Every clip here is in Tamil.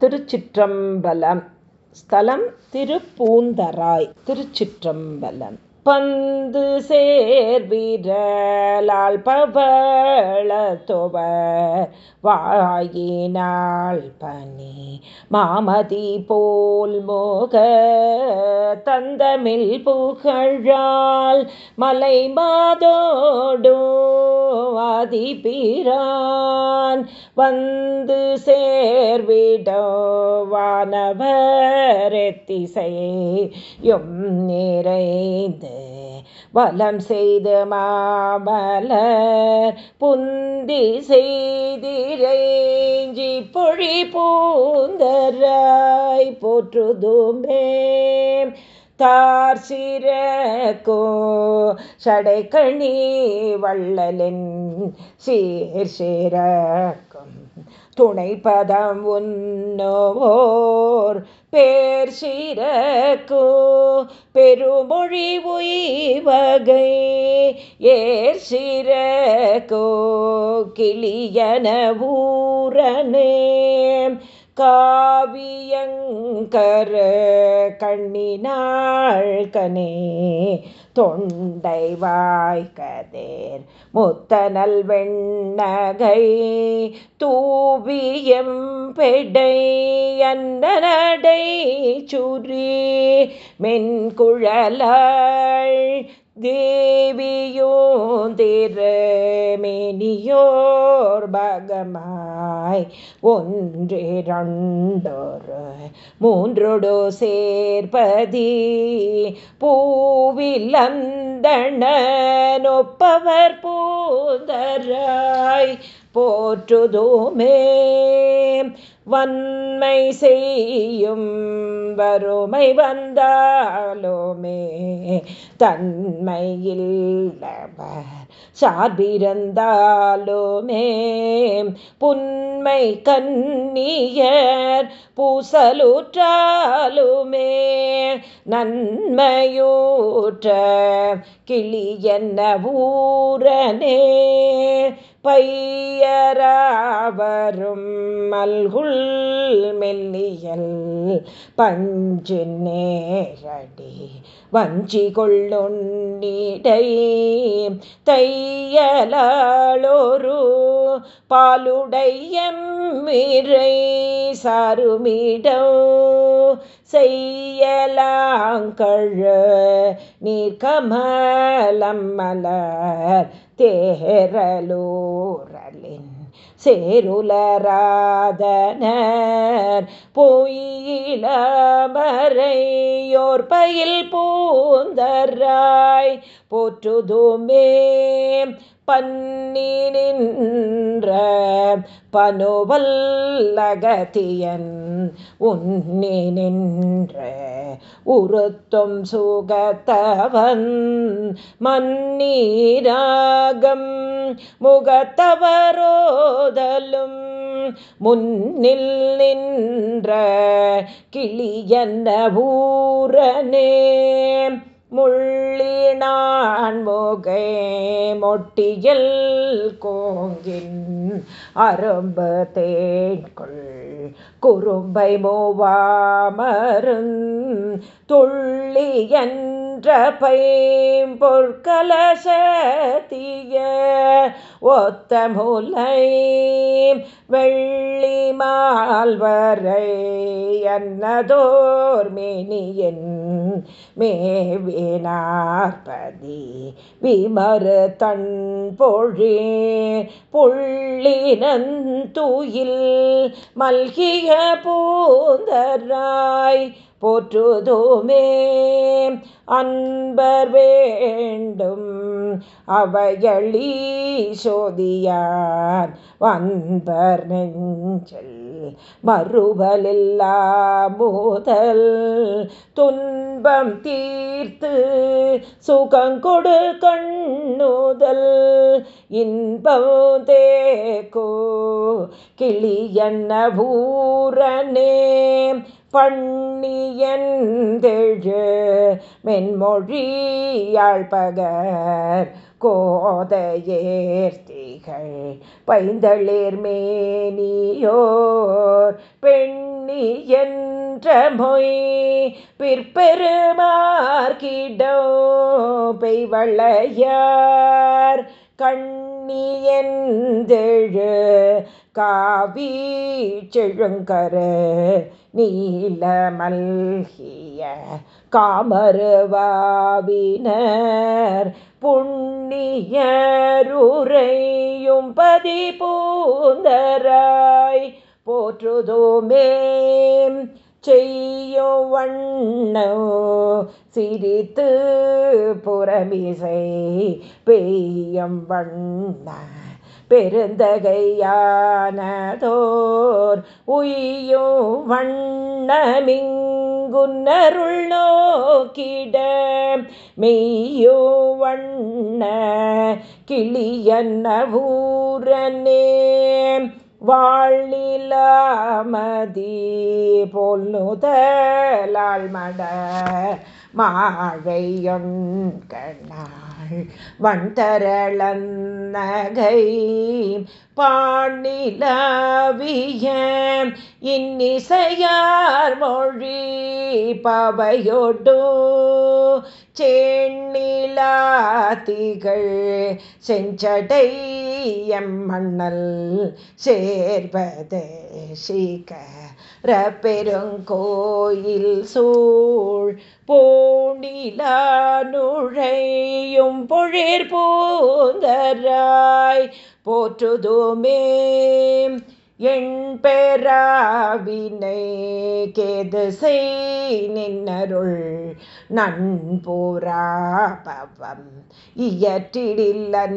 திருச்சிற்றம்பலம். ஸ்தலம் திருப்பூந்தராய் திருச்சிற்றம்பலம். பந்து சேர்விரலால் பவளத்தொவ வாயினாள் பனி மாமதி போல் மோக தந்தமில் புகழால் மலை மாதோடோ அதிபிரான் வந்து சேர்விடோ வானவரெத்திசையும் நிறைந்து வலம் செய்து மாமலர் புந்தி செய்திரைஞ்சி பொழி பூந்தராய் போற்றுதுமே. தார் சிறக்கோ சடைக்கணி வள்ளலின் சீர் சிறக்கும். துணைப்பதம் உன்னோர் பேர் சிறக்கோ பெருமொழி உய்வகை ஏர் சிறக்கோ கிளியன ஊரனே காவியங்கர கண்ணினாள் கனே தொண்டை வாய்கதேர் முத்தனல் வெண்ணகை தூவியம் பெடை அன்னடை சுரி மென்குழலாள் தேவியோந்திரமேனியோர் பகமாய். ஒன்றிரண்டொரு மூன்றொடு சேர்பதி. பூவிலந்தனொப்பவர் பூந்தராய். போற்றுதோமே. வன்மை செய்யும் வறுமை வந்தாலுமே தன்மையில்லவர் சார்பிருந்தாலுமே புன்மை கண்ணியர் பூசலூற்றாலுமே. நன்மையூற்ற கிளி என்ன ஊரனே. பையராவரும் மல்குள் மெல்லியல் பஞ்சு நேரடி வஞ்சி கொள்ளுன்னிடை தையலாளொரு பாலுடையம்மிரை சாருமிடோ செய்யலாங்கழ நீர்கமலம் மலர் தேரலோரலின் சேருலராதனர் பொயிலமரையோர் பயில் பூந்தராய் போற்றுதுமே. பன்னி நின்ற பனுவல்லகத்தியன் உன்னி நின்ற உருத்தும் சுகத்தவன் மன்னீராகம் முகத்தவரோதலும் முன்னில் நின்ற கிளியன்ன ஊரனே முள்ளினான் முகை மொட்டியல் கோங்கின் அரும்பு தேன்கொள் குறும்பை மூவாமருந் துள்ளியன் நின்ற பைம்பொற்கலசத்திய ஒத்த முலை வெள்ளி மால்வரை அன்னதோர் மேனியன் மேவினார்பதி விமறு தன் பொழே புள்ளினந்துயில் மல்கிய பூந்தராய் போற்றுதோமே. அன்பர் வேண்டும் அவையளி சோதியார் வன்பர் நெஞ்சல் மறுபலில்லா போதல் துன்பம் தீர்த்து சுகங்கொடு கண்ணுதல். இன்பம் தேக்கோ கிளியன்ன பூரனே பண்ணியந்தெழு மென்மொழியாழ்பகர் கோதையேர்த்திகள் பைந்தளிர் மேனியோர் பெண்ணியந்துயில் என்ற மொய் பிற்பெருமார்கிடோ பெய்வளையார் கண்ணியந்தெழு காவி செழுங்கரு நீல மல்கிய காமருவாவினர் புண்ணியருரையும் பதிபூந்தராய் போற்றுதோமே. செய்யோ வண்ணோ சிரித்து புறமிசை பெய்யம் வண்ண பெருந்தகையானதோர் உய்யும் வண்ணமிங்குன்னருள் நோக்கிட மெய்யோ வண்ண கிளியன்ன ஊரனே வாழ்நிலாமதி போல் நுதலாள் மட மாழையொன் கண்ணாள் வண்டரளநகை பாணிலவிய இன்னிசையார் மொழி பவையொடு சேண்ணிலாத்திகள் செஞ்சடை எம்மண்ணல் சேர்வதே சீக்கர பெருங்கோயில் சூழ் போணிலா நுழையும் பொழிர் பூந்தராய் போற்றுதுமே. என் பெறாவினை கேது செய் நின்னருள். நண்போரா பவம் இயற்றிடில்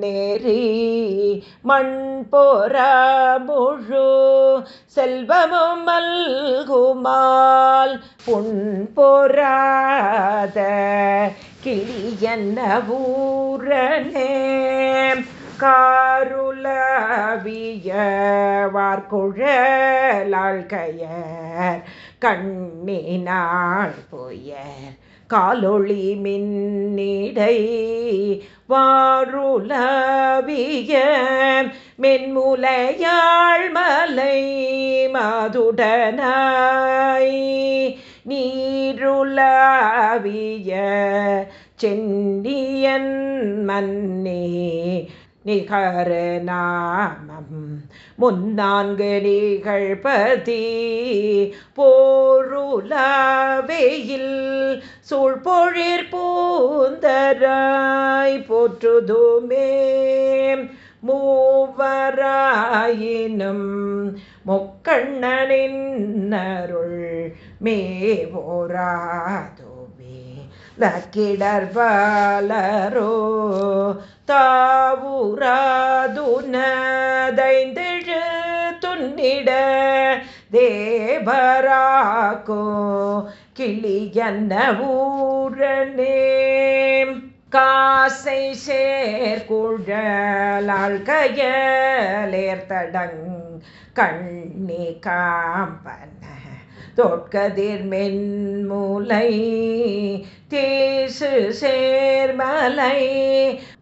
நேரி மண் போரா முழு செல்வமும் மல்குமால். பொன் போராத கிளியன்ன ஊரனே. காருலவிய வார்குழலாழ்கையர் கண்ணினாள் புயர். காலொளி மின்னிடை வாருலவிய மென்முலையாள் மலை மதுடனாய். நீருலவிய சென்னியன் மன்னே நிகரநாமம் முன்னான்கு நிகழ்பதி போருலாவேயில் சூழ்பொழிற் பூந்தராய் போற்றுதுமே. மூவராயினும் முக்கண்ணனின் அருள் மேவோராதுமே. லக்கிடர்பாலரோ தாவுராதுனதைந்தெழு துன்னிட தேவராக்கோ கிளியன்ன ஊரனே காசை சேர்குழலாள் கயலேர்த்தடங் கண்ணி காம்பன தொட்கதிர் மென்முலை தீசு சேர்மலை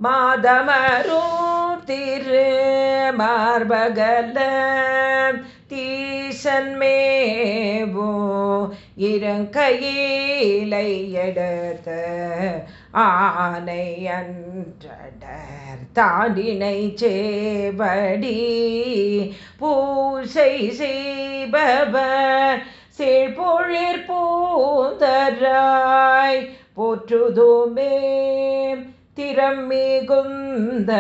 மாதமரும் திரு மார்பகல தீசன்மேவோ இருங்கையிலை எடுத்த ஆனை அன்றடர் தாண்டினை சேவடி பூசை செய்பவர் செழ்பொழிற் பூந்தராய் போற்றுதுமே. திறம் மிகுந்த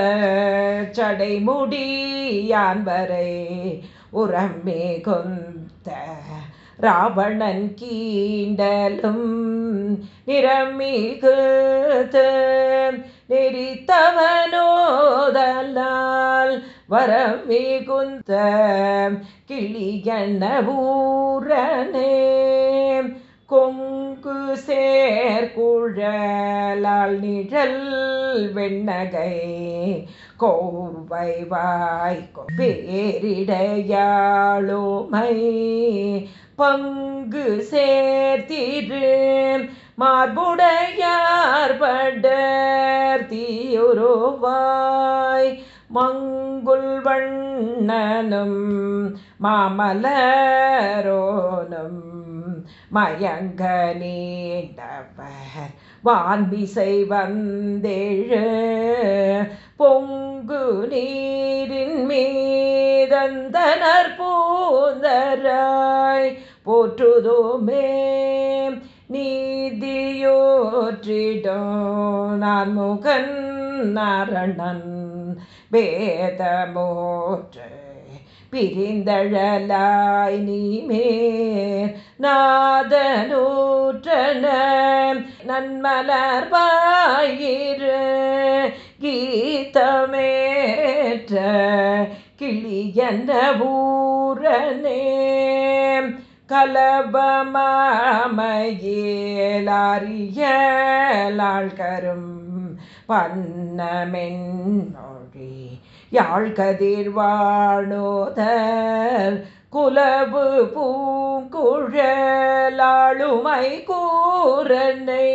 சடைமுடியான் வரை உரம் மிகுந்த ராவணன் கீண்டலும் நிறமிகுது நெறித்தவனோதலால் வரம் வேகுந்த கிளியண்ண கொங்கு சேர்குழலால் நிழல் வெண்ணகை. கோவை வாய்க்கும் பேரிடையாளோமை பங்கு சேர்த்திரு மார்புடையார் படர் தீயுருவாய் மங்குல் வண்ணனும் மாமலரோனும் மயங்க நீண்டவர் வான்பிசை வந்தேழு பொங்கு நீரின் மீதந்தனர் பூந்தராய் போற்றுதோமே நீதியோற்றிடோ நான் முகன் நரணன் பேதமோற்று பிரிந்தழலாய் நீமேர் நாதனூற்றன நன்மலர்வாயிரு கீதமேற்ற கிளியன்ன ஊரனே கலபமாமையேலாரியலாழ்கரும் பன்னமென்னொழி யாழ்கதிர் வாணோதர் குலபு பூங்குழலாளுமை கூரனை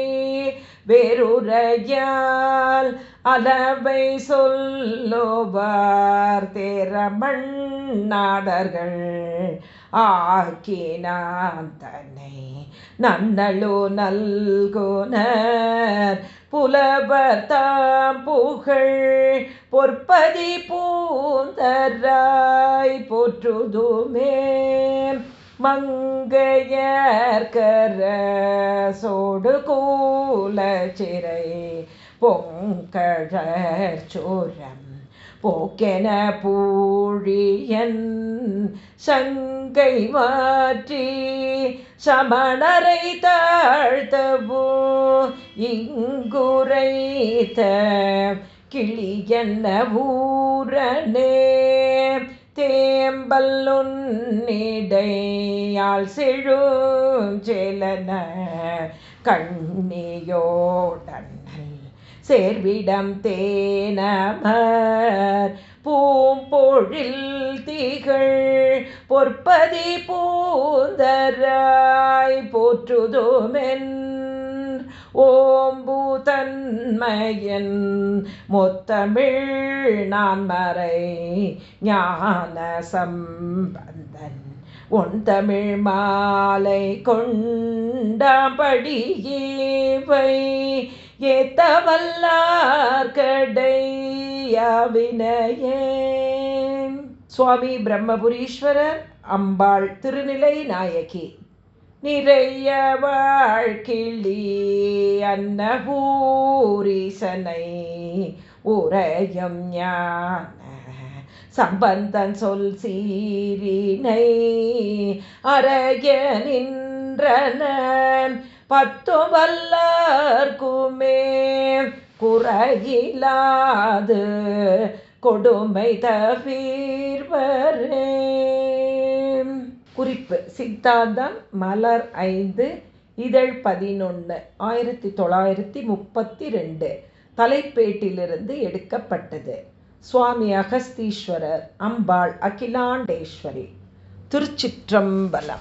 வேறுரையால் அளவை சொல்லோபார் தேரமண் நாடர்கள் ஆக்கினான் தன்னை. நன்னழு நல்குனர். புலவர் தாம் புகழ் பொற்பதி பூந்தராய் போற்றுதுமே. மங்கையர்கர சோடு கூல சிறை பொங்கழற் சோரம். போக்கென பூழியன் சங்கை மாற்றி சமணரை தாழ்த்தவோ இங்குரைத்த கிளியன்ன ஊரனே தேம்பல்லுன்னிடையால் செழுஞ்செலன கண்ணியோடன் சேர்விடம் தேனமர் பூம்பொழில் திகழ் பொற்பதி பூந்தராய் போற்றுதோமென். ஓம்பூதன்மையன் முத்தமிழ் நான் மறை ஞான சம்பந்தன். உன் தமிழ் மாலை கொண்டபடியேவை கொண்டாம்படியேவை ஏத்தவல்லார் கடையாவினையே. சுவாமி பிரம்மபுரீஸ்வரர் அம்பாள் திருநிலை நாயகி. நிறைய வாழ்கிளி அன்னபூரிசனை உரையும் ஞான சம்பந்தன் சொல் சீரினை அறைய நின்றன. பத்து வல்லார்க்குமே குறையிலாது கொடுமை தவிர்வரே குறிப்பு சித்தாந்தம் மலர் ஐந்து இதழ் பதினொன்று ஆயிரத்தி தொள்ளாயிரத்தி முப்பத்தி ரெண்டு தலைப்பேட்டிலிருந்து எடுக்கப்பட்டது. சுவாமி அகஸ்தீஸ்வரர் அம்பாள் அகிலாண்டேஸ்வரி திருச்சிற்றம்பலம்.